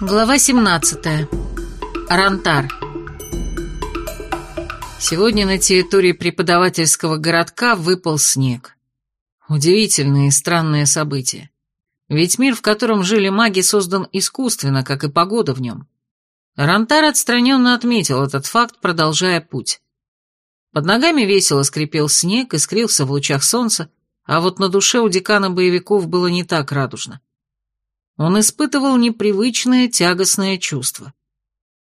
Глава 17. Рантар. Сегодня на территории преподавательского городка выпал снег. Удивительное и странное событие. Ведь мир, в котором жили маги, создан искусственно, как и погода в нем. Рантар отстраненно отметил этот факт, продолжая путь. Под ногами весело скрипел снег, искрился в лучах солнца, а вот на душе у декана боевиков было не так радужно он испытывал непривычное тягостное чувство.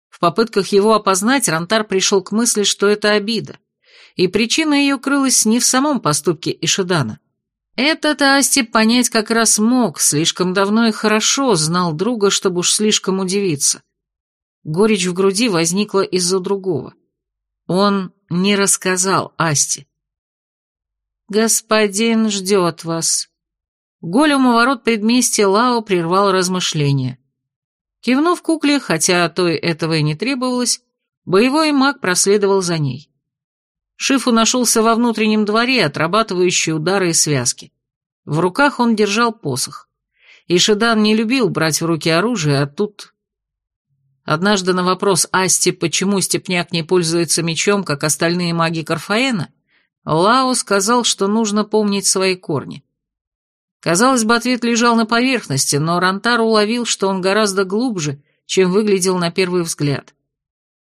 В попытках его опознать Рантар пришел к мысли, что это обида, и причина ее крылась не в самом поступке Ишидана. Этот Асти понять как раз мог, слишком давно и хорошо знал друга, чтобы уж слишком удивиться. Горечь в груди возникла из-за другого. Он не рассказал Асти. «Господин ждет вас», Голем у ворот предместья Лао прервал размышления. Кивнув кукле, хотя той этого и не требовалось, боевой маг проследовал за ней. Шифу нашелся во внутреннем дворе, отрабатывающий удары и связки. В руках он держал посох. И не любил брать в руки оружие, а тут... Однажды на вопрос Асти, почему Степняк не пользуется мечом, как остальные маги Карфаэна, Лао сказал, что нужно помнить свои корни. Казалось бы, ответ лежал на поверхности, но Рантар уловил, что он гораздо глубже, чем выглядел на первый взгляд.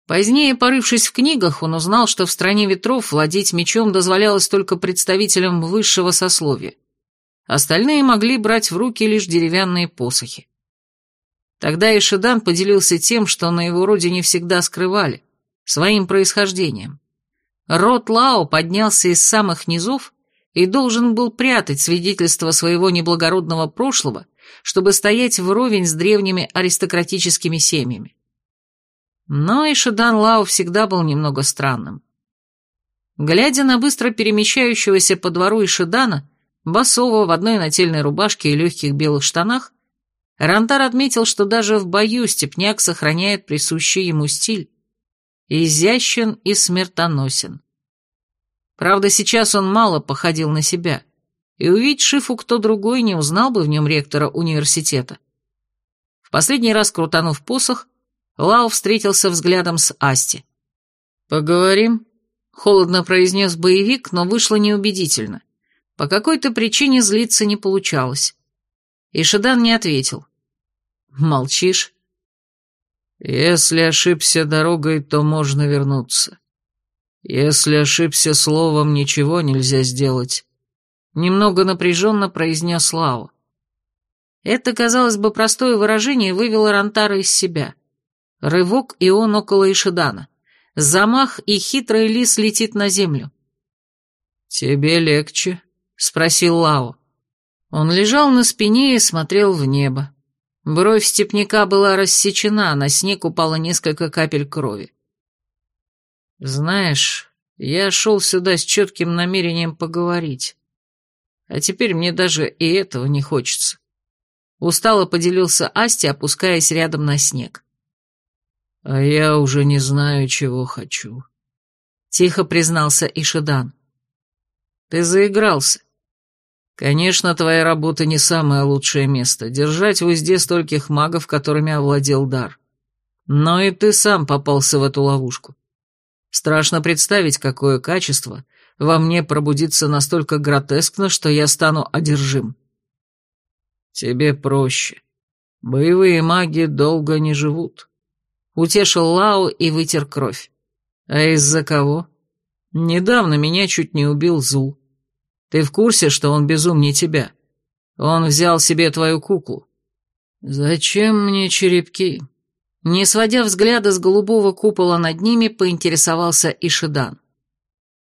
Позднее, порывшись в книгах, он узнал, что в стране ветров владеть мечом дозволялось только представителям высшего сословия. Остальные могли брать в руки лишь деревянные посохи. Тогда Ишидан поделился тем, что на его родине всегда скрывали, своим происхождением. Род Лао поднялся из самых низов и должен был прятать свидетельство своего неблагородного прошлого, чтобы стоять вровень с древними аристократическими семьями. Но и Шадан Лао всегда был немного странным. Глядя на быстро перемещающегося по двору Ишидана, басового в одной нательной рубашке и легких белых штанах, Рантар отметил, что даже в бою степняк сохраняет присущий ему стиль. Изящен и смертоносен. Правда, сейчас он мало походил на себя, и увидеть Шифу кто другой не узнал бы в нем ректора университета. В последний раз крутанув посох, Лао встретился взглядом с Асти. «Поговорим?» — холодно произнес боевик, но вышло неубедительно. По какой-то причине злиться не получалось. И Шидан не ответил. «Молчишь?» «Если ошибся дорогой, то можно вернуться. «Если ошибся словом, ничего нельзя сделать», — немного напряженно произнес Лао. Это, казалось бы, простое выражение вывело Рантара из себя. Рывок, и он около Ишидана. Замах, и хитрый лис летит на землю. «Тебе легче?» — спросил Лао. Он лежал на спине и смотрел в небо. Бровь степняка была рассечена, на снег упало несколько капель крови. Знаешь, я шел сюда с четким намерением поговорить. А теперь мне даже и этого не хочется. Устало поделился Асти, опускаясь рядом на снег. А я уже не знаю, чего хочу. Тихо признался Ишидан. Ты заигрался. Конечно, твоя работа не самое лучшее место. Держать в узде стольких магов, которыми овладел дар. Но и ты сам попался в эту ловушку. Страшно представить, какое качество во мне пробудится настолько гротескно, что я стану одержим. Тебе проще. Боевые маги долго не живут. Утешил Лао и вытер кровь. А из-за кого? Недавно меня чуть не убил Зул. Ты в курсе, что он безумнее тебя? Он взял себе твою куклу. Зачем мне черепки? Не сводя взгляда с голубого купола над ними, поинтересовался Ишидан.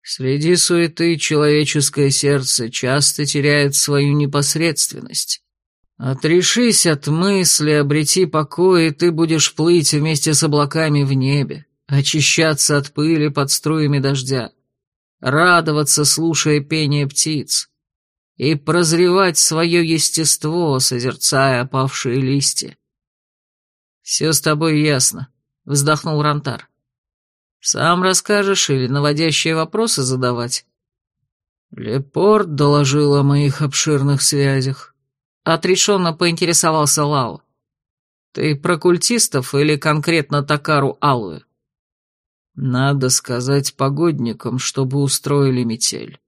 Среди суеты человеческое сердце часто теряет свою непосредственность. Отрешись от мысли, обрети покой, и ты будешь плыть вместе с облаками в небе, очищаться от пыли под струями дождя, радоваться, слушая пение птиц, и прозревать свое естество, созерцая опавшие листья. «Все с тобой ясно», — вздохнул Рантар. «Сам расскажешь или наводящие вопросы задавать?» «Лепорт доложил о моих обширных связях», — отрешенно поинтересовался Лао. Ты про культистов или конкретно Такару Алую? Надо сказать погодникам, чтобы устроили метель.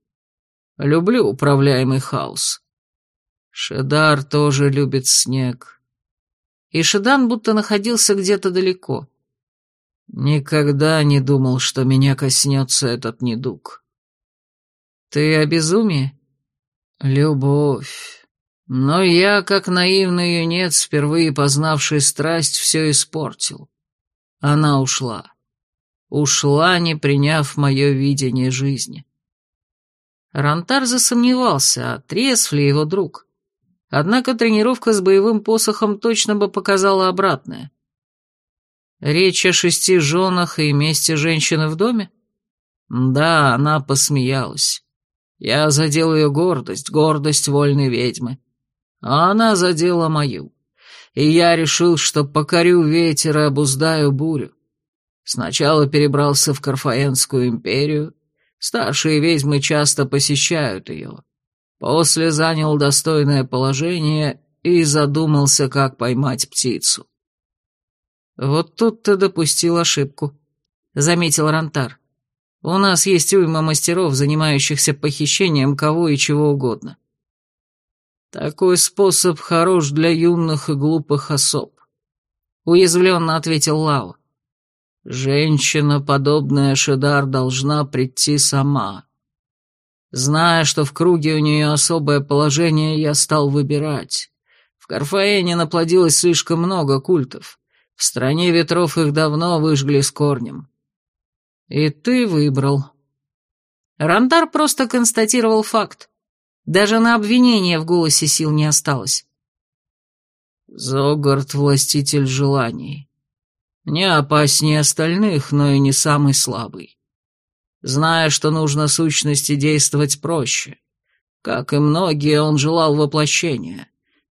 Люблю управляемый хаос. Шедар тоже любит снег. И Шедан будто находился где-то далеко. Никогда не думал, что меня коснется этот недуг. Ты о безумии? Любовь. Но я, как наивный юнец, впервые познавший страсть, все испортил. Она ушла. Ушла, не приняв мое видение жизни. Рантар засомневался, а трезв ли его друг. Однако тренировка с боевым посохом точно бы показала обратное. Речь о шести женах и месте женщины в доме? Да, она посмеялась. Я задел ее гордость, гордость вольной ведьмы. А она задела мою. И я решил, что покорю ветер и обуздаю бурю. Сначала перебрался в Карфаенскую империю. Старшие ведьмы часто посещают ее. После занял достойное положение и задумался, как поймать птицу. «Вот тут ты допустил ошибку», — заметил Рантар. «У нас есть уйма мастеров, занимающихся похищением кого и чего угодно». «Такой способ хорош для юных и глупых особ», — уязвленно ответил Лао. «Женщина, подобная Шедар, должна прийти сама. Зная, что в круге у нее особое положение, я стал выбирать. В Карфаэне наплодилось слишком много культов». В стране ветров их давно выжгли с корнем. И ты выбрал. Рандар просто констатировал факт. Даже на обвинение в голосе сил не осталось. Зогард — властитель желаний. Не опаснее остальных, но и не самый слабый. Зная, что нужно сущности действовать проще. Как и многие, он желал воплощения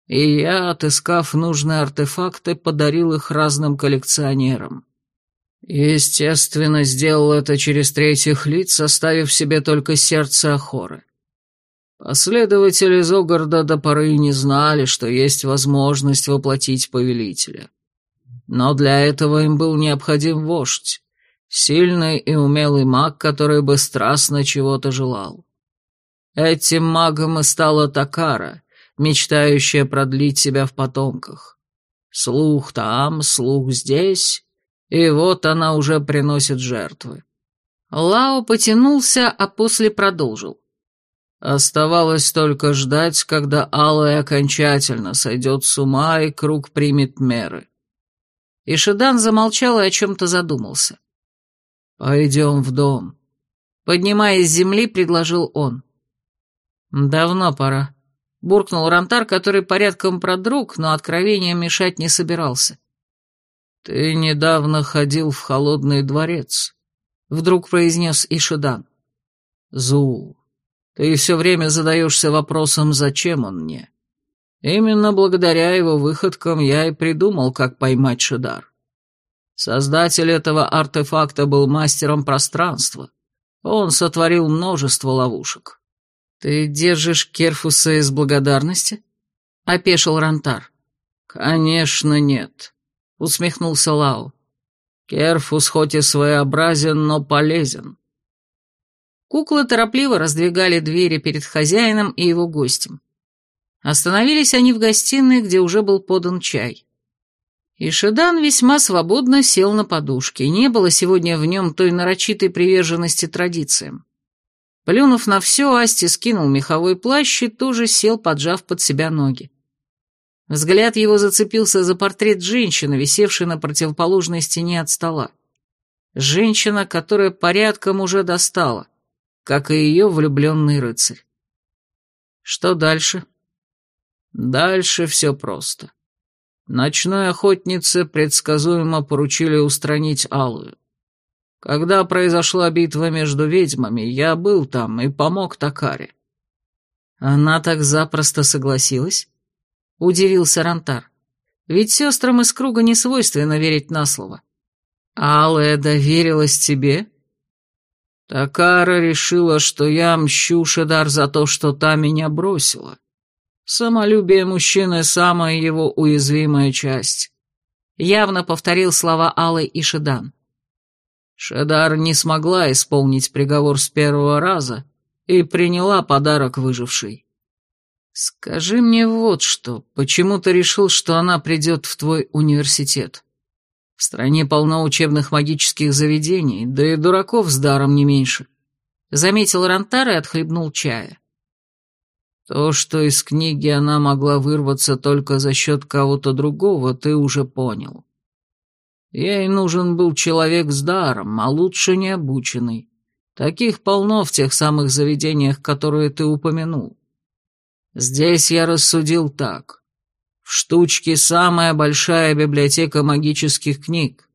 и я, отыскав нужные артефакты, подарил их разным коллекционерам. Естественно, сделал это через третьих лиц, оставив себе только сердце Ахоры. Последователи Зогарда до поры не знали, что есть возможность воплотить повелителя. Но для этого им был необходим вождь, сильный и умелый маг, который бы страстно чего-то желал. Этим магом и стала Такара — мечтающая продлить себя в потомках. Слух там, слух здесь, и вот она уже приносит жертвы. Лао потянулся, а после продолжил. Оставалось только ждать, когда Алая окончательно сойдет с ума и круг примет меры. И Шидан замолчал и о чем-то задумался. «Пойдем в дом», — поднимаясь с земли, предложил он. «Давно пора», буркнул Рантар, который порядком продруг, но откровением мешать не собирался. «Ты недавно ходил в холодный дворец», — вдруг произнес Ишидан. «Зул, ты все время задаешься вопросом, зачем он мне. Именно благодаря его выходкам я и придумал, как поймать Шидар. Создатель этого артефакта был мастером пространства. Он сотворил множество ловушек. «Ты держишь Керфуса из благодарности?» — опешил Рантар. «Конечно нет», — усмехнулся Лао. «Керфус хоть и своеобразен, но полезен». Куклы торопливо раздвигали двери перед хозяином и его гостем. Остановились они в гостиной, где уже был подан чай. И весьма свободно сел на подушке, не было сегодня в нем той нарочитой приверженности традициям. Плюнув на все, Асти скинул меховой плащ и тоже сел, поджав под себя ноги. Взгляд его зацепился за портрет женщины, висевшей на противоположной стене от стола. Женщина, которая порядком уже достала, как и ее влюбленный рыцарь. Что дальше? Дальше все просто. Ночной охотнице предсказуемо поручили устранить Алую. Когда произошла битва между ведьмами, я был там и помог Такаре». «Она так запросто согласилась?» — удивился Рантар. «Ведь сестрам из круга не свойственно верить на слово. Алая доверилась тебе?» Такара решила, что я мщу Шедар за то, что та меня бросила. Самолюбие мужчины — самая его уязвимая часть. явно повторил слова Аллы и Шедан. Шедар не смогла исполнить приговор с первого раза и приняла подарок выжившей. Скажи мне вот что, почему ты решил, что она придет в твой университет? В стране полно учебных магических заведений, да и дураков с даром не меньше. Заметил Рантар и отхлебнул чая. То, что из книги она могла вырваться только за счет кого-то другого, ты уже понял. Ей нужен был человек с даром, а лучше не обученный. Таких полно в тех самых заведениях, которые ты упомянул. Здесь я рассудил так. В штучке самая большая библиотека магических книг.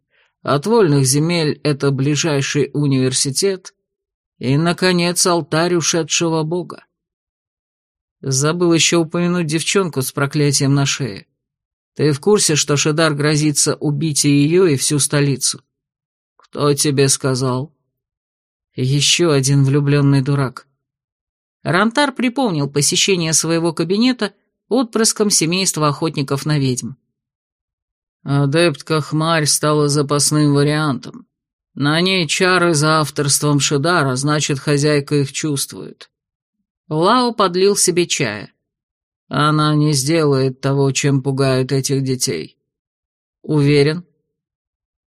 От вольных земель это ближайший университет. И, наконец, алтарь ушедшего бога. Забыл еще упомянуть девчонку с проклятием на шее. Ты в курсе, что Шедар грозится убить и ее, и всю столицу? Кто тебе сказал? Еще один влюбленный дурак. Рантар припомнил посещение своего кабинета отпрыском семейства охотников на ведьм. Адептка Хмарь стала запасным вариантом. На ней чары за авторством Шедара, значит, хозяйка их чувствует. Лао подлил себе чая. Она не сделает того, чем пугают этих детей. Уверен.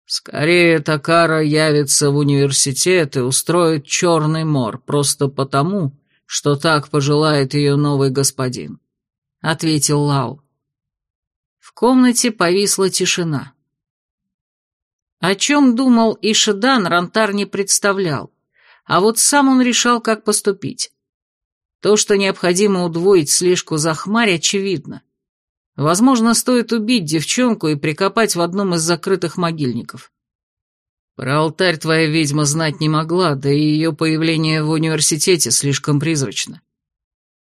Скорее, Такара явится в университет и устроит черный мор, просто потому, что так пожелает ее новый господин», — ответил Лау. В комнате повисла тишина. О чем думал Ишидан, Рантар не представлял, а вот сам он решал, как поступить. То, что необходимо удвоить слежку за хмарь, очевидно. Возможно, стоит убить девчонку и прикопать в одном из закрытых могильников. Про алтарь твоя ведьма знать не могла, да и ее появление в университете слишком призрачно.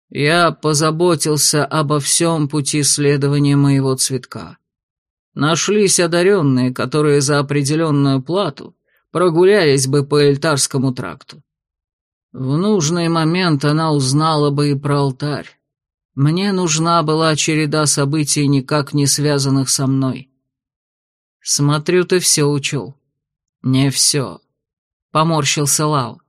Я позаботился обо всем пути следования моего цветка. Нашлись одаренные, которые за определенную плату прогулялись бы по Эльтарскому тракту. В нужный момент она узнала бы и про алтарь. Мне нужна была череда событий, никак не связанных со мной. Смотрю, ты все учел. Не все. Поморщился Лау.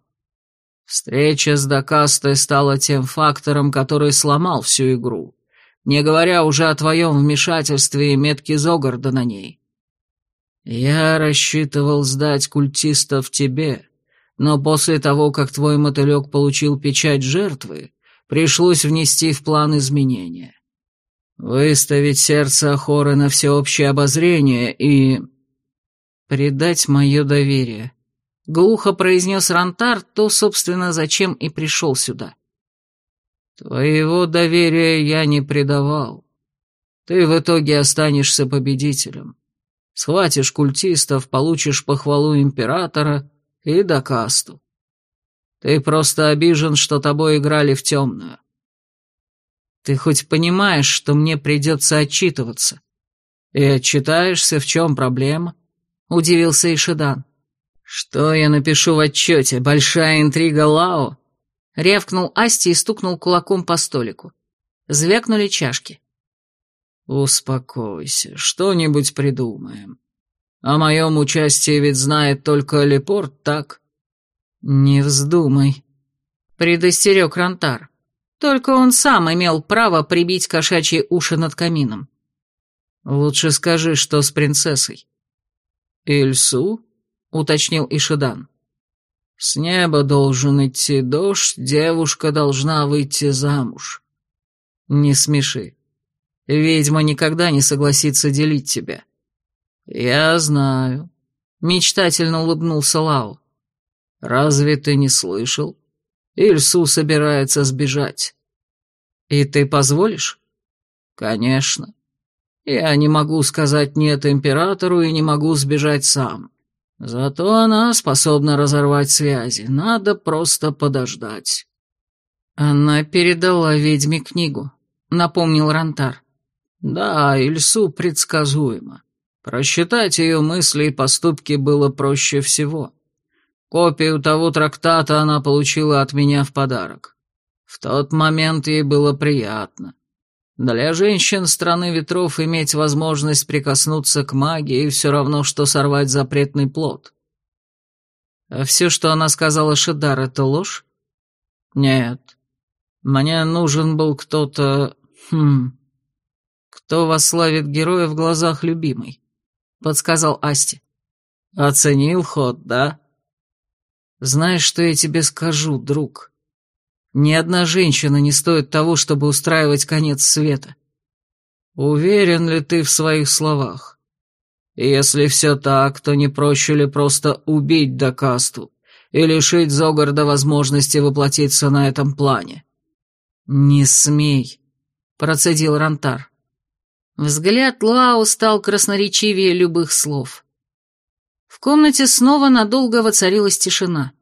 Встреча с Дакастой стала тем фактором, который сломал всю игру, не говоря уже о твоем вмешательстве и метке Зогарда на ней. Я рассчитывал сдать культистов тебе, но после того, как твой мотылек получил печать жертвы, пришлось внести в план изменения. Выставить сердце Ахоры на всеобщее обозрение и... «Предать мое доверие», — глухо произнес Рантар, то, собственно, зачем и пришел сюда. «Твоего доверия я не предавал. Ты в итоге останешься победителем. Схватишь культистов, получишь похвалу императора и до касту. Ты просто обижен, что тобой играли в темную. Ты хоть понимаешь, что мне придется отчитываться? И отчитаешься, в чем проблема? Удивился Ишидан. Что я напишу в отчете? Большая интрига Лао? Рявкнул Асти и стукнул кулаком по столику. Звякнули чашки. «Успокойся, что-нибудь придумаем. О моем участии ведь знает только Лепорт, так? Не вздумай. Предостерег Рантар. Только он сам имел право прибить кошачьи уши над камином. Лучше скажи, что с принцессой. Ильсу? Уточнил Ишидан. С неба должен идти дождь, девушка должна выйти замуж. Не смеши. Ведьма никогда не согласится делить тебя. «Я знаю», — мечтательно улыбнулся Лао. «Разве ты не слышал? Ильсу собирается сбежать». «И ты позволишь?» «Конечно. Я не могу сказать «нет» императору и не могу сбежать сам. Зато она способна разорвать связи, надо просто подождать». «Она передала ведьме книгу», — напомнил Рантар. «Да, Ильсу предсказуемо. Просчитать ее мысли и поступки было проще всего. Копию того трактата она получила от меня в подарок. В тот момент ей было приятно. Для женщин страны ветров иметь возможность прикоснуться к магии все равно, что сорвать запретный плод. А все, что она сказала Шидар, это ложь? Нет. Мне нужен был кто-то... Хм... Кто восславит героя в глазах любимой, подсказал Асти. Оценил ход, да? Знаешь, что я тебе скажу, друг? Ни одна женщина не стоит того, чтобы устраивать конец света. Уверен ли ты в своих словах? Если все так, то не проще ли просто убить Дакасту и лишить Зогарда возможности воплотиться на этом плане? Не смей, процедил Рантар. Взгляд Лао стал красноречивее любых слов. В комнате снова надолго воцарилась тишина.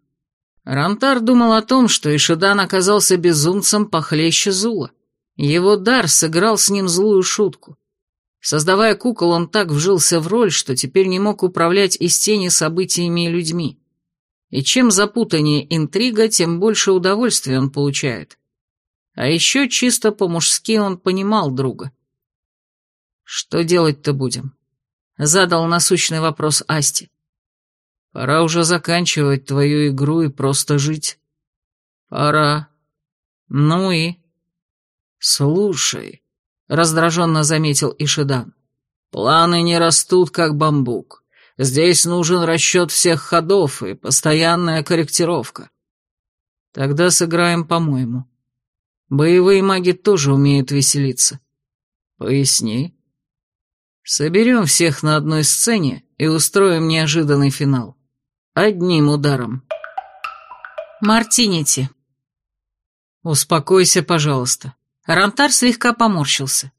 Рантар думал о том, что Ишидан оказался безумцем похлеще Зула. Его дар сыграл с ним злую шутку. Создавая кукол, он так вжился в роль, что теперь не мог управлять из тени событиями и людьми. И чем запутаннее интрига, тем больше удовольствия он получает. А еще чисто по-мужски он понимал друга. «Что делать-то будем?» — задал насущный вопрос Асти. Пора уже заканчивать твою игру и просто жить. Пора. Ну и... Слушай, раздраженно заметил Ишидан. Планы не растут, как бамбук. Здесь нужен расчет всех ходов и постоянная корректировка. Тогда сыграем по-моему. Боевые маги тоже умеют веселиться. Поясни. Соберем всех на одной сцене и устроим неожиданный финал. Одним ударом. Мартинити. Успокойся, пожалуйста. Рантар слегка поморщился.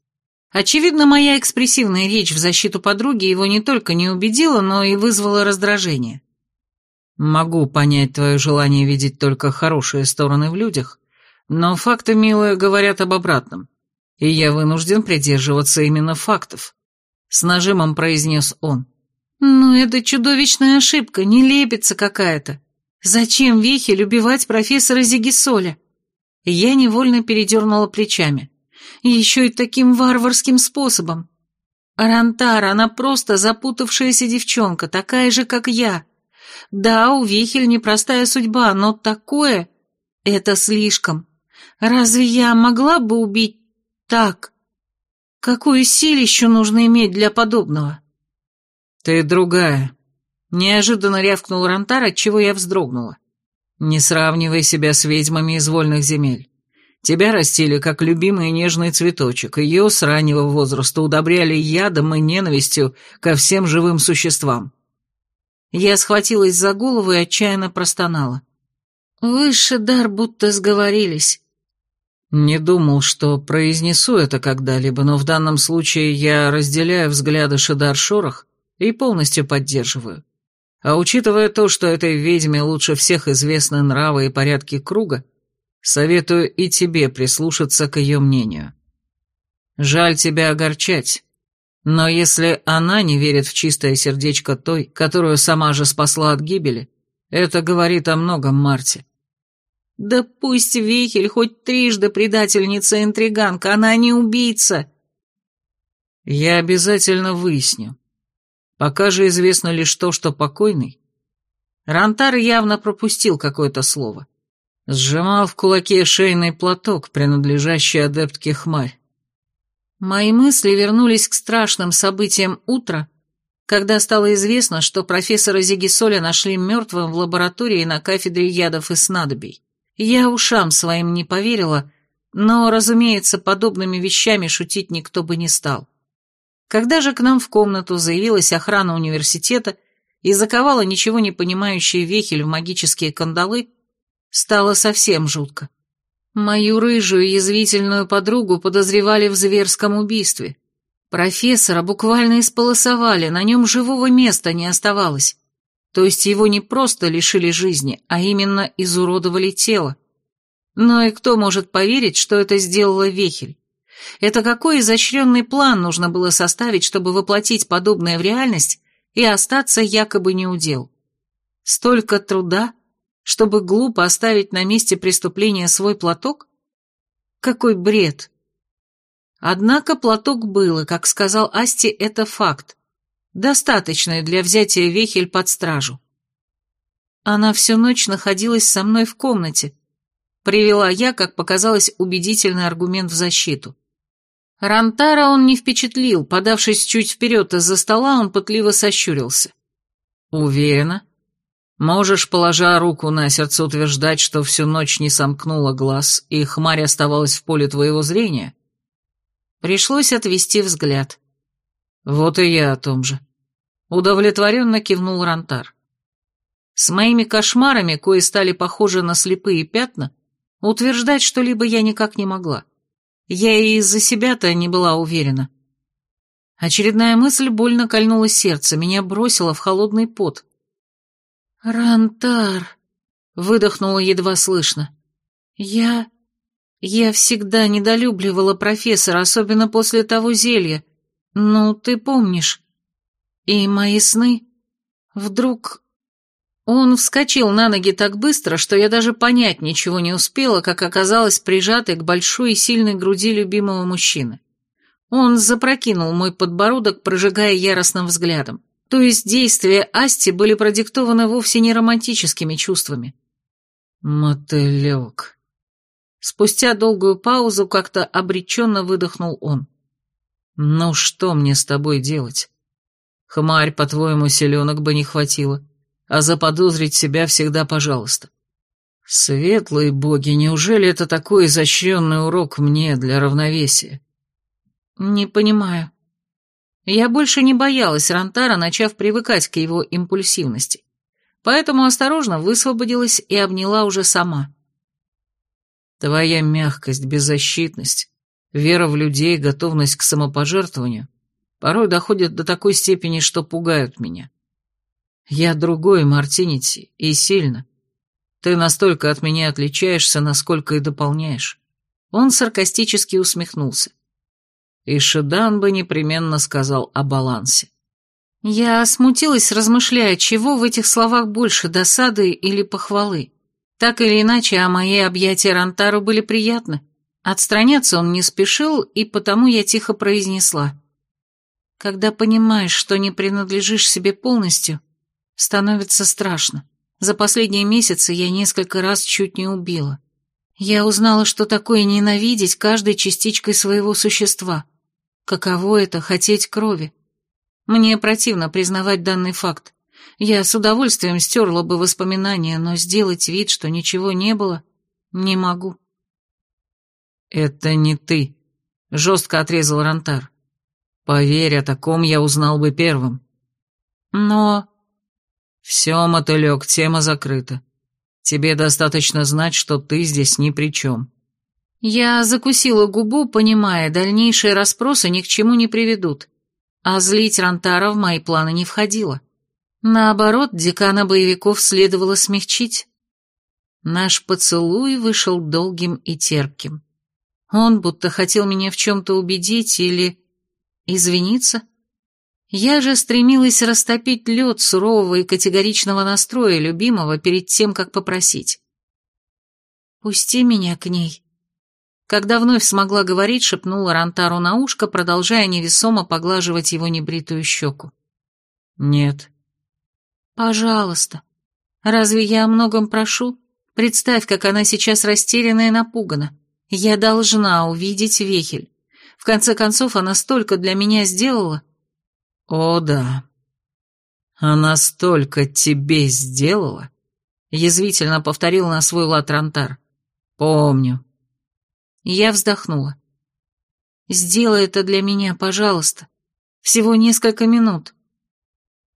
Очевидно, моя экспрессивная речь в защиту подруги его не только не убедила, но и вызвала раздражение. Могу понять твое желание видеть только хорошие стороны в людях, но факты, милые, говорят об обратном, и я вынужден придерживаться именно фактов. С нажимом произнес он. «Ну, это чудовищная ошибка, нелепица какая-то. Зачем Вихе любивать профессора Зигисоля?» Я невольно передернула плечами. Еще и таким варварским способом. Рантара, она просто запутавшаяся девчонка, такая же, как я. Да, у Вихель непростая судьба, но такое... Это слишком. Разве я могла бы убить так? Какую силищу нужно иметь для подобного? «Ты другая», — неожиданно рявкнул Рантар, отчего я вздрогнула. «Не сравнивай себя с ведьмами из вольных земель. Тебя растили как любимый нежный цветочек, ее с раннего возраста удобряли ядом и ненавистью ко всем живым существам». Я схватилась за голову и отчаянно простонала. «Высший дар будто сговорились». Не думал, что произнесу это когда-либо, но в данном случае я разделяю взгляды Шидар Шорох и полностью поддерживаю. А учитывая то, что этой ведьме лучше всех известны нравы и порядки круга, советую и тебе прислушаться к ее мнению. Жаль тебя огорчать, но если она не верит в чистое сердечко той, которую сама же спасла от гибели, это говорит о многом Марте. Да пусть Вихель хоть трижды предательница-интриганка, она не убийца. Я обязательно выясню, Пока же известно лишь то, что покойный. Рантар явно пропустил какое-то слово. Сжимал в кулаке шейный платок, принадлежащий адептке Хмарь. Мои мысли вернулись к страшным событиям утра, когда стало известно, что профессора Зигисоля нашли мертвым в лаборатории на кафедре ядов и снадобий. Я ушам своим не поверила, но, разумеется, подобными вещами шутить никто бы не стал. Когда же к нам в комнату заявилась охрана университета и заковала ничего не понимающий Вехель в магические кандалы, стало совсем жутко. Мою рыжую язвительную подругу подозревали в зверском убийстве. Профессора буквально исполосовали, на нем живого места не оставалось. То есть его не просто лишили жизни, а именно изуродовали тело. Но и кто может поверить, что это сделала Вехель? Это какой изощренный план нужно было составить, чтобы воплотить подобное в реальность и остаться якобы неудел? Столько труда, чтобы глупо оставить на месте преступления свой платок? Какой бред! Однако платок был, и, как сказал Асти, это факт, достаточный для взятия Вехель под стражу. Она всю ночь находилась со мной в комнате, привела я, как показалось, убедительный аргумент в защиту. Рантара он не впечатлил, подавшись чуть вперед из-за стола, он пытливо сощурился. «Уверена? Можешь, положа руку на сердце, утверждать, что всю ночь не сомкнула глаз, и хмарь оставалась в поле твоего зрения?» Пришлось отвести взгляд. «Вот и я о том же». Удовлетворенно кивнул Рантар. С моими кошмарами, кои стали похожи на слепые пятна, утверждать что-либо я никак не могла. Я и из-за себя-то не была уверена. Очередная мысль больно кольнула сердце, меня бросило в холодный пот. «Рантар», — выдохнула едва слышно, — «я... я всегда недолюбливала профессора, особенно после того зелья. Ну, ты помнишь. И мои сны... Вдруг он вскочил на ноги так быстро, что я даже понять ничего не успела, как оказалось прижатой к большой и сильной груди любимого мужчины. Он запрокинул мой подбородок, прожигая яростным взглядом. То есть действия Асти были продиктованы вовсе не романтическими чувствами. «Мотылек». Спустя долгую паузу как-то обреченно выдохнул он. «Ну что мне с тобой делать? Хмарь, по-твоему, селенок бы не хватило?» а заподозрить себя всегда пожалуйста. Светлые боги, неужели это такой изощренный урок мне для равновесия? Не понимаю. Я больше не боялась Рантара, начав привыкать к его импульсивности, поэтому осторожно высвободилась и обняла уже сама. Твоя мягкость, беззащитность, вера в людей, готовность к самопожертвованию порой доходят до такой степени, что пугают меня. Я другой, Мартинити, и сильно. Ты настолько от меня отличаешься, насколько и дополняешь. Он саркастически усмехнулся. И Шедан бы непременно сказал о балансе. Я смутилась, размышляя, чего в этих словах больше, досады или похвалы. Так или иначе, а мои объятия Рантару были приятны. Отстраняться он не спешил, и потому я тихо произнесла. Когда понимаешь, что не принадлежишь себе полностью, Становится страшно. За последние месяцы я несколько раз чуть не убила. Я узнала, что такое ненавидеть каждой частичкой своего существа. Каково это — хотеть крови. Мне противно признавать данный факт. Я с удовольствием стерла бы воспоминания, но сделать вид, что ничего не было, не могу. «Это не ты», — жестко отрезал Рантар. «Поверь, о таком я узнал бы первым». «Но...» «Все, мотылек, тема закрыта. Тебе достаточно знать, что ты здесь ни при чем». Я закусила губу, понимая, дальнейшие расспросы ни к чему не приведут. А злить Рантара в мои планы не входило. Наоборот, декана боевиков следовало смягчить. Наш поцелуй вышел долгим и терпким. Он будто хотел меня в чем-то убедить или извиниться. Я же стремилась растопить лед сурового и категоричного настроя любимого перед тем, как попросить. «Пусти меня к ней». Когда вновь смогла говорить, шепнула Рантару на ушко, продолжая невесомо поглаживать его небритую щеку. «Нет». «Пожалуйста. Разве я о многом прошу? Представь, как она сейчас растеряна и напугана. Я должна увидеть Вехель. В конце концов, она столько для меня сделала». «О, да. Она столько тебе сделала!» Язвительно повторил на свой лад Рантар. «Помню». Я вздохнула. «Сделай это для меня, пожалуйста. Всего несколько минут».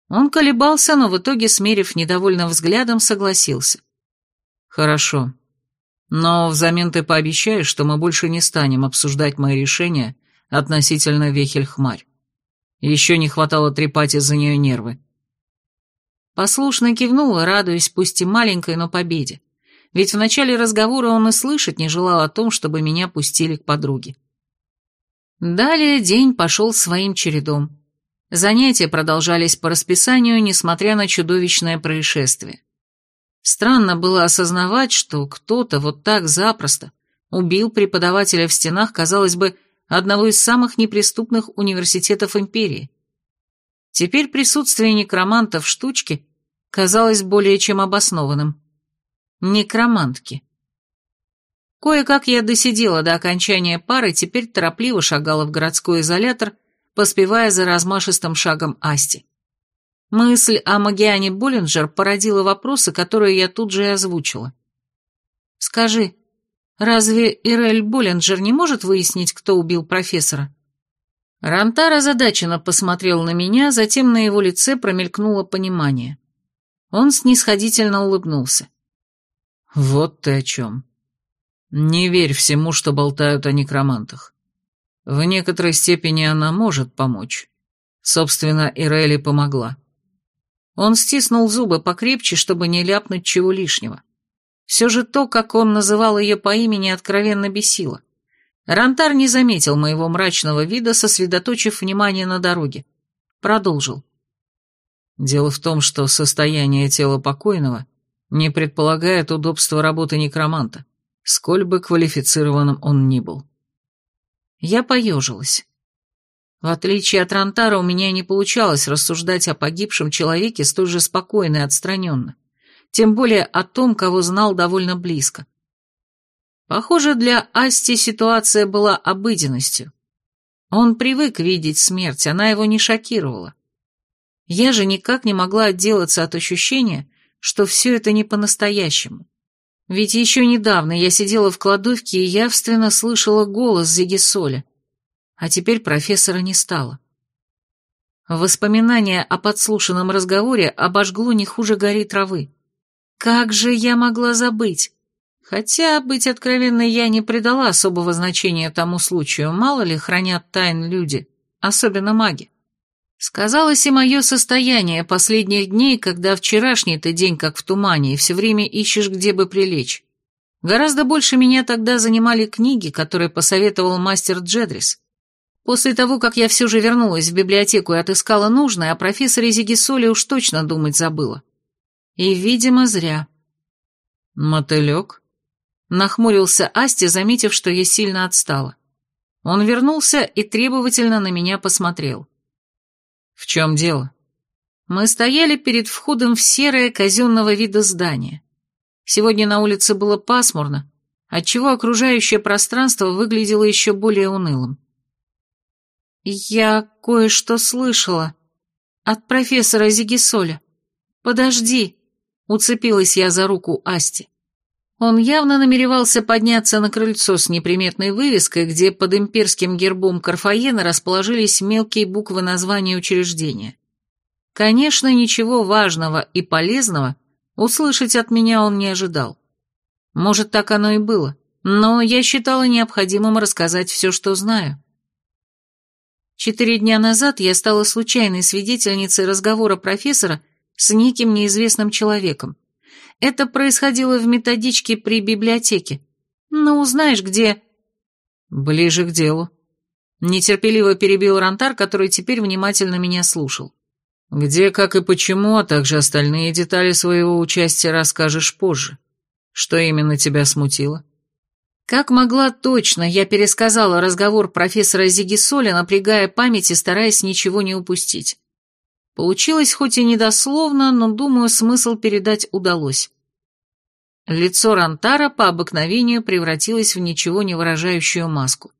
Он колебался, но в итоге, смерив недовольным взглядом, согласился. «Хорошо. Но взамен ты пообещаешь, что мы больше не станем обсуждать мои решения относительно Вехель-Хмарь. Еще не хватало трепать из-за нее нервы. Послушно кивнула, радуясь пусть и маленькой, но победе. Ведь в начале разговора он и слышать не желал о том, чтобы меня пустили к подруге. Далее день пошел своим чередом. Занятия продолжались по расписанию, несмотря на чудовищное происшествие. Странно было осознавать, что кто-то вот так запросто убил преподавателя в стенах, казалось бы, одного из самых неприступных университетов империи. Теперь присутствие некроманта в штучке казалось более чем обоснованным. Некромантки. Кое-как я досидела до окончания пары, теперь торопливо шагала в городской изолятор, поспевая за размашистым шагом Асти. Мысль о Магиане Боллинджер породила вопросы, которые я тут же и озвучила. «Скажи, разве Ирель Боллинджер не может выяснить, кто убил профессора?» Рантар озадаченно посмотрел на меня, затем на его лице промелькнуло понимание. Он снисходительно улыбнулся. «Вот ты о чем. Не верь всему, что болтают о некромантах. В некоторой степени она может помочь. Собственно, Ирели помогла». Он стиснул зубы покрепче, чтобы не ляпнуть чего лишнего. Все же то, как он называл ее по имени, откровенно бесило. Рантар не заметил моего мрачного вида, сосредоточив внимание на дороге. Продолжил. Дело в том, что состояние тела покойного не предполагает удобства работы некроманта, сколь бы квалифицированным он ни был. Я поежилась. В отличие от Рантара, у меня не получалось рассуждать о погибшем человеке столь же спокойно и отстраненно, тем более о том, кого знал довольно близко. Похоже, для Асти ситуация была обыденностью. Он привык видеть смерть, она его не шокировала. Я же никак не могла отделаться от ощущения, что все это не по-настоящему. Ведь еще недавно я сидела в кладовке и явственно слышала голос Зигисоля — а теперь профессора не стало. Воспоминание о подслушанном разговоре обожгло не хуже гори травы. Как же я могла забыть? Хотя, быть откровенной, я не придала особого значения тому случаю, мало ли хранят тайн люди, особенно маги. Сказалось и мое состояние последних дней, когда вчерашний-то день как в тумане, и все время ищешь, где бы прилечь. Гораздо больше меня тогда занимали книги, которые посоветовал мастер Джедрис. После того, как я все же вернулась в библиотеку и отыскала нужное, о профессоре Зигисоле уж точно думать забыла. И, видимо, зря. «Мотылек?» Нахмурился Асти, заметив, что я сильно отстала. Он вернулся и требовательно на меня посмотрел. «В чем дело?» Мы стояли перед входом в серое казенного вида здание. Сегодня на улице было пасмурно, отчего окружающее пространство выглядело еще более унылым. «Я кое-что слышала. От профессора Зигисоля. Подожди!» — уцепилась я за руку Асти. Он явно намеревался подняться на крыльцо с неприметной вывеской, где под имперским гербом Карфаена расположились мелкие буквы названия учреждения. Конечно, ничего важного и полезного услышать от меня он не ожидал. Может, так оно и было, но я считала необходимым рассказать все, что знаю. Четыре дня назад я стала случайной свидетельницей разговора профессора с неким неизвестным человеком. Это происходило в методичке при библиотеке. Ну, знаешь, где... Ближе к делу. Нетерпеливо перебил Рантар, который теперь внимательно меня слушал. Где, как и почему, а также остальные детали своего участия расскажешь позже. Что именно тебя смутило? Как могла точно, я пересказала разговор профессора Зигисоля, напрягая память и стараясь ничего не упустить. Получилось хоть и недословно, но, думаю, смысл передать удалось. Лицо Рантара по обыкновению превратилось в ничего не выражающую маску.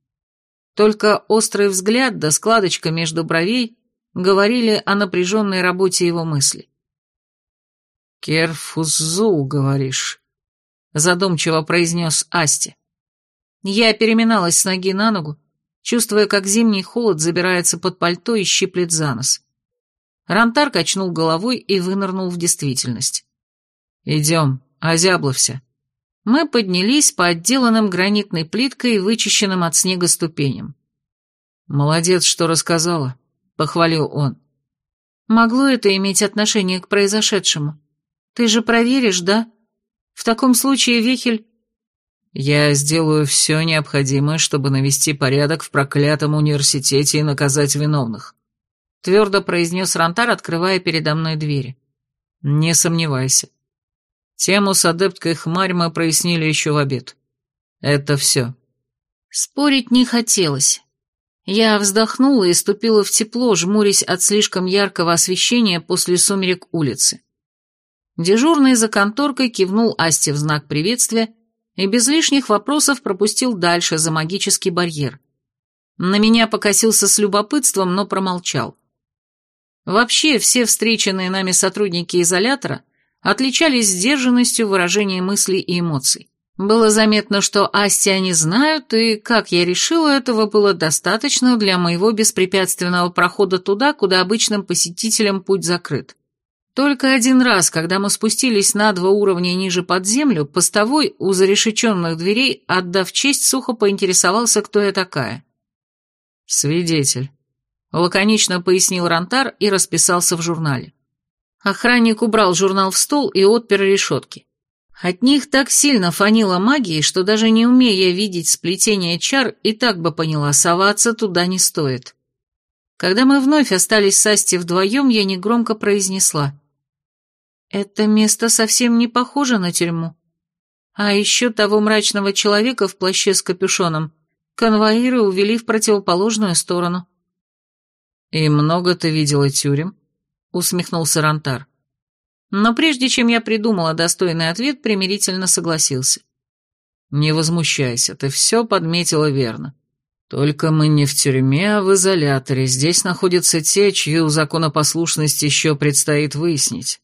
Только острый взгляд да складочка между бровей говорили о напряженной работе его мысли. «Керфуззул, говоришь?» — задумчиво произнес Асти. Я переминалась с ноги на ногу, чувствуя, как зимний холод забирается под пальто и щиплет за нос. Рантар качнул головой и вынырнул в действительность. «Идем, озябловся». Мы поднялись по отделанным гранитной плиткой и вычищенным от снега ступеням. «Молодец, что рассказала», — похвалил он. «Могло это иметь отношение к произошедшему? Ты же проверишь, да? В таком случае Вехель Я сделаю все необходимое, чтобы навести порядок в проклятом университете и наказать виновных», — твердо произнес Рантар, открывая передо мной двери. «Не сомневайся. Тему с адепткой Хмарь мы прояснили еще в обед. Это все». Спорить не хотелось. Я вздохнула и ступила в тепло, жмурясь от слишком яркого освещения после сумерек улицы. Дежурный за конторкой кивнул Асте в знак приветствия и без лишних вопросов пропустил дальше за магический барьер. На меня покосился с любопытством, но промолчал. Вообще, все встреченные нами сотрудники изолятора отличались сдержанностью выражения мыслей и эмоций. Было заметно, что Асти они знают, и, как я решила, этого было достаточно для моего беспрепятственного прохода туда, куда обычным посетителям путь закрыт. Только один раз, когда мы спустились на два уровня ниже под землю, постовой у зарешеченных дверей, отдав честь, сухо поинтересовался, кто я такая. «Свидетель», — лаконично пояснил Рантар и расписался в журнале. Охранник убрал журнал в стол и отпер решетки. От них так сильно фанило магией, что даже не умея видеть сплетение чар, и так бы поняла, соваться туда не стоит. Когда мы вновь остались с Асти вдвоем, я негромко произнесла. Это место совсем не похоже на тюрьму. А еще того мрачного человека в плаще с капюшоном конвоиры увели в противоположную сторону. «И много ты видела тюрем?» — усмехнулся Рантар. Но прежде чем я придумала достойный ответ, примирительно согласился. «Не возмущайся, ты все подметила верно. Только мы не в тюрьме, а в изоляторе. Здесь находятся те, чью законопослушность еще предстоит выяснить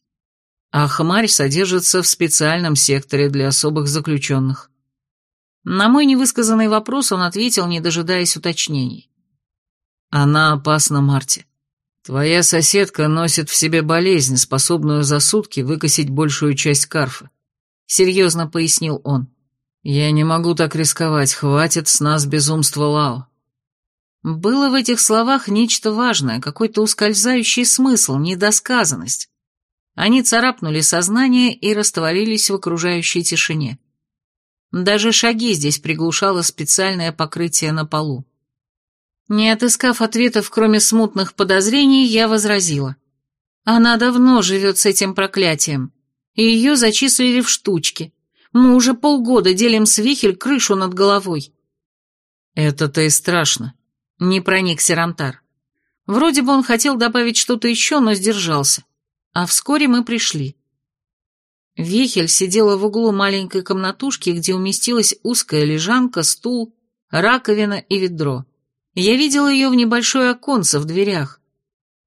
а хмарь содержится в специальном секторе для особых заключенных. На мой невысказанный вопрос он ответил, не дожидаясь уточнений. «Она опасна, Марти. Твоя соседка носит в себе болезнь, способную за сутки выкосить большую часть карфа», — серьезно пояснил он. «Я не могу так рисковать, хватит с нас безумства Лао». Было в этих словах нечто важное, какой-то ускользающий смысл, недосказанность. Они царапнули сознание и растворились в окружающей тишине. Даже шаги здесь приглушало специальное покрытие на полу. Не отыскав ответов, кроме смутных подозрений, я возразила. Она давно живет с этим проклятием, и ее зачислили в штучки. Мы уже полгода делим с Вихель крышу над головой. Это-то и страшно, не проникся Рантар. Вроде бы он хотел добавить что-то еще, но сдержался. А вскоре мы пришли. Вихель сидела в углу маленькой комнатушки, где уместилась узкая лежанка, стул, раковина и ведро. Я видела ее в небольшое оконце в дверях.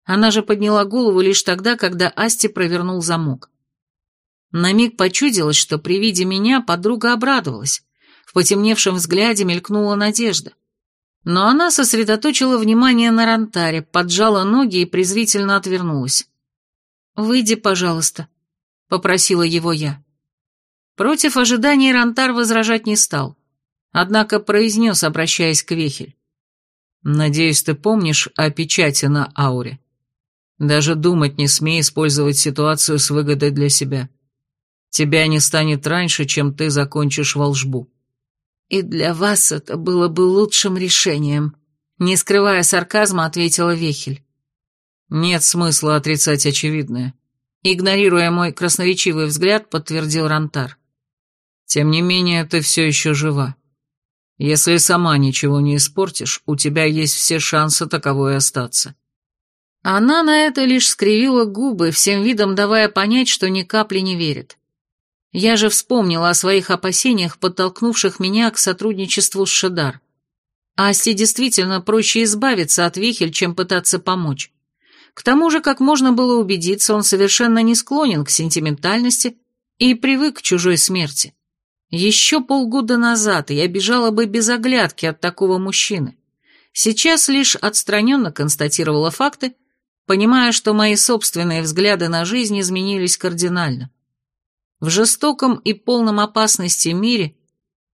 Она же подняла голову лишь тогда, когда Асти провернул замок. На миг почудилось, что при виде меня подруга обрадовалась. В потемневшем взгляде мелькнула надежда. Но она сосредоточила внимание на Рантаре, поджала ноги и презрительно отвернулась. «Выйди, пожалуйста», — попросила его я. Против ожиданий Рантар возражать не стал, однако произнес, обращаясь к Вехель. «Надеюсь, ты помнишь о печати на ауре. Даже думать не смей использовать ситуацию с выгодой для себя. Тебя не станет раньше, чем ты закончишь волжбу». «И для вас это было бы лучшим решением», — не скрывая сарказма, ответила Вехель. Нет смысла отрицать очевидное. Игнорируя мой красноречивый взгляд, подтвердил Рантар. Тем не менее, ты все еще жива. Если сама ничего не испортишь, у тебя есть все шансы таковой остаться. Она на это лишь скривила губы, всем видом давая понять, что ни капли не верит. Я же вспомнила о своих опасениях, подтолкнувших меня к сотрудничеству с Шедар. Асти действительно проще избавиться от Вихель, чем пытаться помочь. К тому же, как можно было убедиться, он совершенно не склонен к сентиментальности и привык к чужой смерти. Еще полгода назад я бежала бы без оглядки от такого мужчины. Сейчас лишь отстраненно констатировала факты, понимая, что мои собственные взгляды на жизнь изменились кардинально. В жестоком и полном опасности мире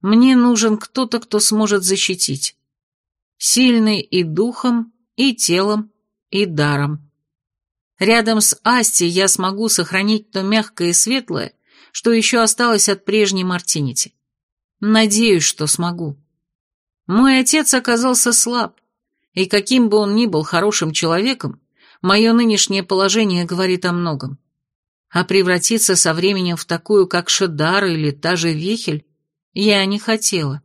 мне нужен кто-то, кто сможет защитить. Сильный и духом, и телом, и даром. Рядом с Асти я смогу сохранить то мягкое и светлое, что еще осталось от прежней Мартинити. Надеюсь, что смогу. Мой отец оказался слаб, и каким бы он ни был хорошим человеком, мое нынешнее положение говорит о многом. А превратиться со временем в такую, как Шедар или та же Вихель, я не хотела.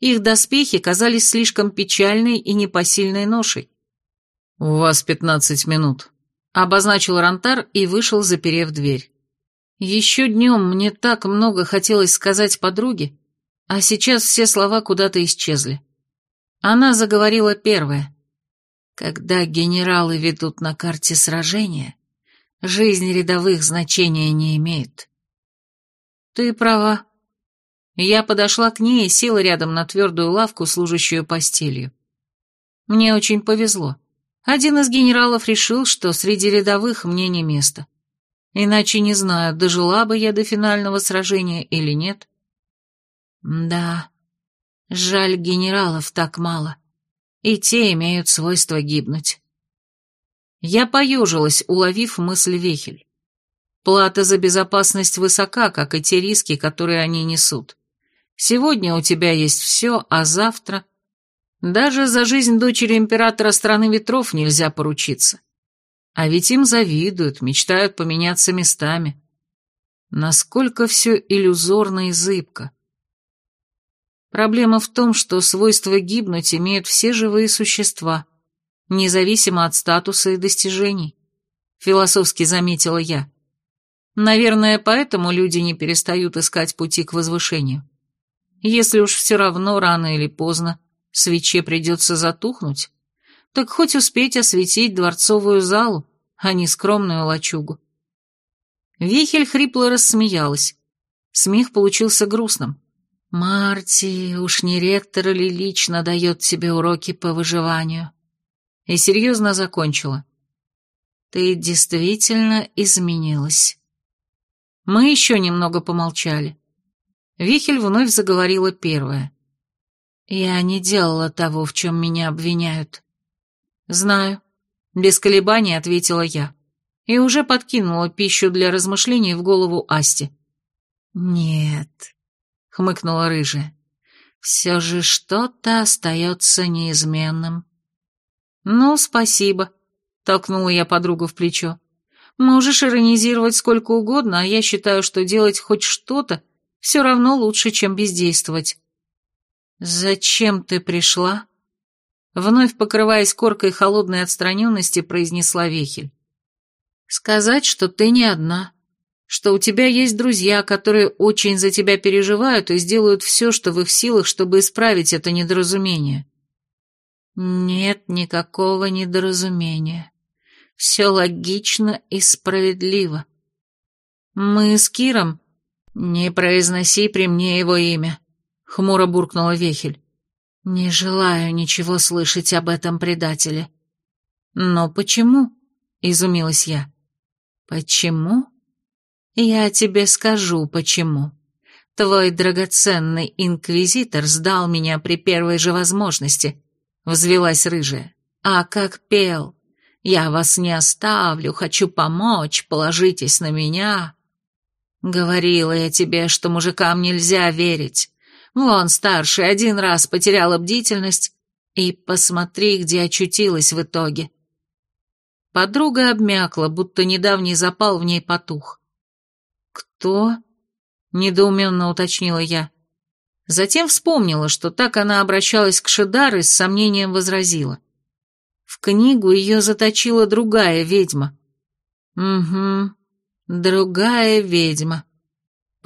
Их доспехи казались слишком печальной и непосильной ношей. «У вас пятнадцать минут», — обозначил Рантар и вышел, заперев дверь. Еще днем мне так много хотелось сказать подруге, а сейчас все слова куда-то исчезли. Она заговорила первая. Когда генералы ведут на карте сражения, жизнь рядовых значения не имеет. Ты права. Я подошла к ней и села рядом на твердую лавку, служащую постелью. Мне очень повезло. Один из генералов решил, что среди рядовых мне не место. Иначе не знаю, дожила бы я до финального сражения или нет. Да, жаль, генералов так мало, и те имеют свойство гибнуть. Я поежилась, уловив мысль Вехель. Плата за безопасность высока, как и те риски, которые они несут. Сегодня у тебя есть все, а завтра... Даже за жизнь дочери императора страны ветров нельзя поручиться. А ведь им завидуют, мечтают поменяться местами. Насколько все иллюзорно и зыбко. Проблема в том, что свойство гибнуть имеют все живые существа, независимо от статуса и достижений, философски заметила я. Наверное, поэтому люди не перестают искать пути к возвышению. Если уж все равно рано или поздно свече придется затухнуть, так хоть успеть осветить дворцовую залу, а не скромную лачугу. Вихель хрипло рассмеялась. Смех получился грустным. «Марти, уж не ректор ли лично дает тебе уроки по выживанию?» И серьезно закончила. «Ты действительно изменилась». Мы еще немного помолчали. Вихель вновь заговорила первая. «Я не делала того, в чем меня обвиняют». «Знаю», — без колебаний ответила я, и уже подкинула пищу для размышлений в голову Асти. «Нет», — хмыкнула рыжая, — «все же что-то остается неизменным». «Ну, спасибо», — толкнула я подругу в плечо. «Можешь иронизировать сколько угодно, а я считаю, что делать хоть что-то все равно лучше, чем бездействовать». «Зачем ты пришла?» Вновь покрываясь коркой холодной отстраненности, произнесла Вехель. «Сказать, что ты не одна, что у тебя есть друзья, которые очень за тебя переживают и сделают все, что в их силах, чтобы исправить это недоразумение». «Нет никакого недоразумения. Все логично и справедливо. Мы с Киром...» «Не произноси при мне его имя», — хмуро буркнула Вехель. «Не желаю ничего слышать об этом предателе». «Но почему?» — изумилась я. «Почему?» «Я тебе скажу, почему. Твой драгоценный инквизитор сдал меня при первой же возможности», — взвелась рыжая. «А как пел! Я вас не оставлю, хочу помочь, положитесь на меня». Говорила я тебе, что мужикам нельзя верить. Вон старший один раз потеряла бдительность, и посмотри, где очутилась в итоге. Подруга обмякла, будто недавний запал в ней потух. «Кто?» — недоуменно уточнила я. Затем вспомнила, что так она обращалась к Шидар и с сомнением возразила. В книгу ее заточила другая ведьма. «Угу, другая ведьма», —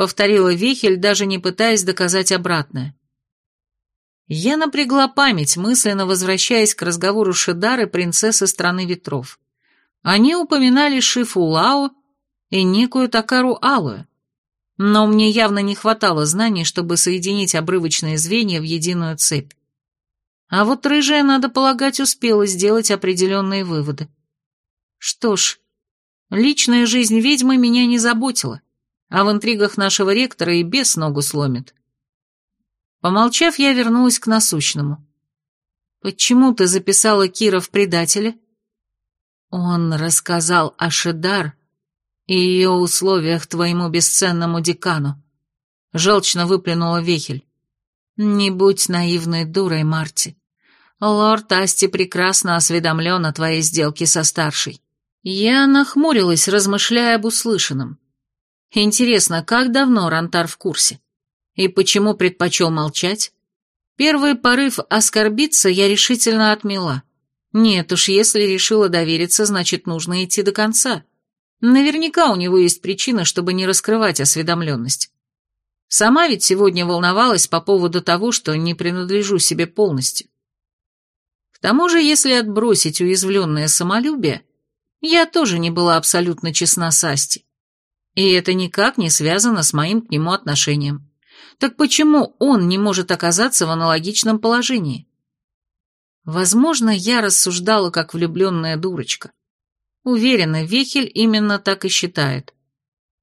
повторила Вихель, даже не пытаясь доказать обратное. Я напрягла память, мысленно возвращаясь к разговору Шидары принцессы страны ветров. Они упоминали Шифу Лао и некую Такару Алую, но мне явно не хватало знаний, чтобы соединить обрывочные звенья в единую цепь. А вот рыжая, надо полагать, успела сделать определенные выводы. Что ж, личная жизнь ведьмы меня не заботила а в интригах нашего ректора и без ногу сломит. Помолчав, я вернулась к насущному. «Почему ты записала Кира в предателе?» «Он рассказал о Шедар и ее условиях твоему бесценному декану», — желчно выплюнула Вехель. «Не будь наивной дурой, Марти. Лорд Асти прекрасно осведомлен о твоей сделке со старшей». Я нахмурилась, размышляя об услышанном. Интересно, как давно Рантар в курсе? И почему предпочел молчать? Первый порыв оскорбиться я решительно отмела. Нет уж, если решила довериться, значит, нужно идти до конца. Наверняка у него есть причина, чтобы не раскрывать осведомленность. Сама ведь сегодня волновалась по поводу того, что не принадлежу себе полностью. К тому же, если отбросить уязвленное самолюбие, я тоже не была абсолютно честна с Асти. И это никак не связано с моим к нему отношением. Так почему он не может оказаться в аналогичном положении? Возможно, я рассуждала как влюбленная дурочка. Уверена, Вехель именно так и считает.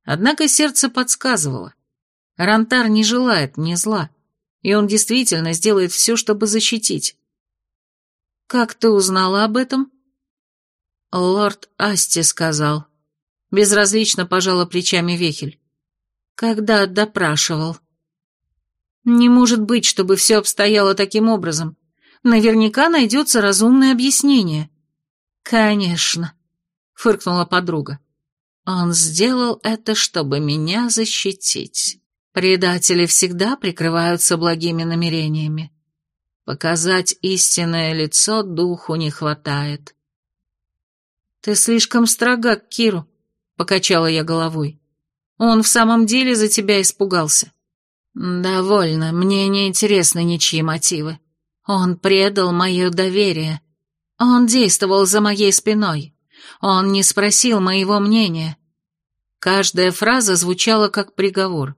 Однако сердце подсказывало. Рантар не желает мне зла, и он действительно сделает все, чтобы защитить. «Как ты узнала об этом?» «Лорд Асти сказал». Безразлично пожала плечами Вехель. «Когда допрашивал». «Не может быть, чтобы все обстояло таким образом. Наверняка найдется разумное объяснение». «Конечно», — фыркнула подруга. «Он сделал это, чтобы меня защитить». Предатели всегда прикрываются благими намерениями. Показать истинное лицо духу не хватает. «Ты слишком строга к Киру», — покачала я головой. «Он в самом деле за тебя испугался». «Довольно, мне не интересны ничьи мотивы. Он предал мое доверие. Он действовал за моей спиной. Он не спросил моего мнения». Каждая фраза звучала как приговор.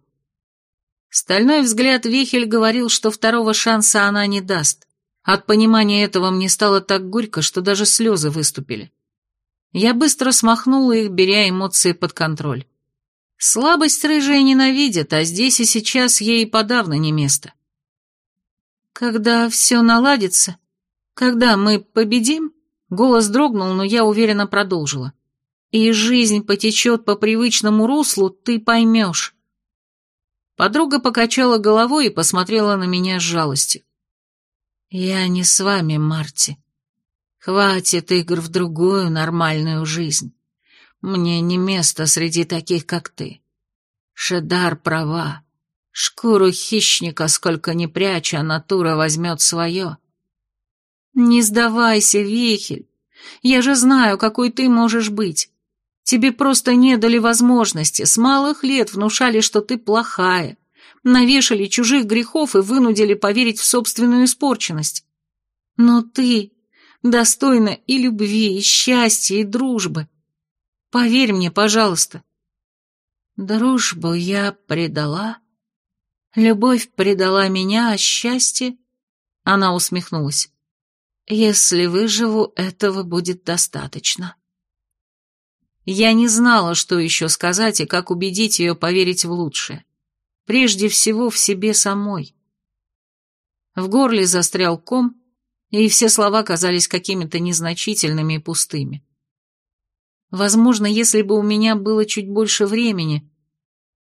Стальной взгляд Вихель говорил, что второго шанса она не даст. От понимания этого мне стало так горько, что даже слезы выступили. Я быстро смахнула их, беря эмоции под контроль. Слабость рыжая ненавидит, а здесь и сейчас ей подавно не место. Когда все наладится, когда мы победим, голос дрогнул, но я уверенно продолжила. И жизнь потечет по привычному руслу, ты поймешь. Подруга покачала головой и посмотрела на меня с жалостью. «Я не с вами, Марти. Хватит игр в другую нормальную жизнь. Мне не место среди таких, как ты. Шедар права. Шкуру хищника, сколько ни пряча, натура возьмет свое». «Не сдавайся, Вихель. Я же знаю, какой ты можешь быть. Тебе просто не дали возможности, с малых лет внушали, что ты плохая, навешали чужих грехов и вынудили поверить в собственную испорченность. Но ты достойна и любви, и счастья, и дружбы. Поверь мне, пожалуйста. Дружбу я предала, любовь предала меня, а счастье... Она усмехнулась. Если выживу, этого будет достаточно. Я не знала, что еще сказать и как убедить ее поверить в лучшее. Прежде всего в себе самой. В горле застрял ком, и все слова казались какими-то незначительными и пустыми. Возможно, если бы у меня было чуть больше времени.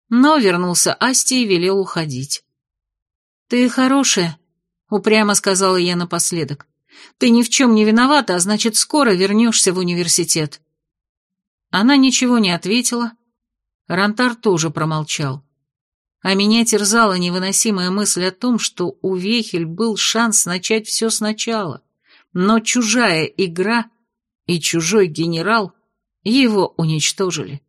Но вернулся Асти и велел уходить. «Ты хорошая», — упрямо сказала я напоследок. «Ты ни в чем не виновата, а значит, скоро вернешься в университет». Она ничего не ответила. Рантар тоже промолчал. А меня терзала невыносимая мысль о том, что у Вехель был шанс начать все сначала, но чужая игра и чужой генерал его уничтожили.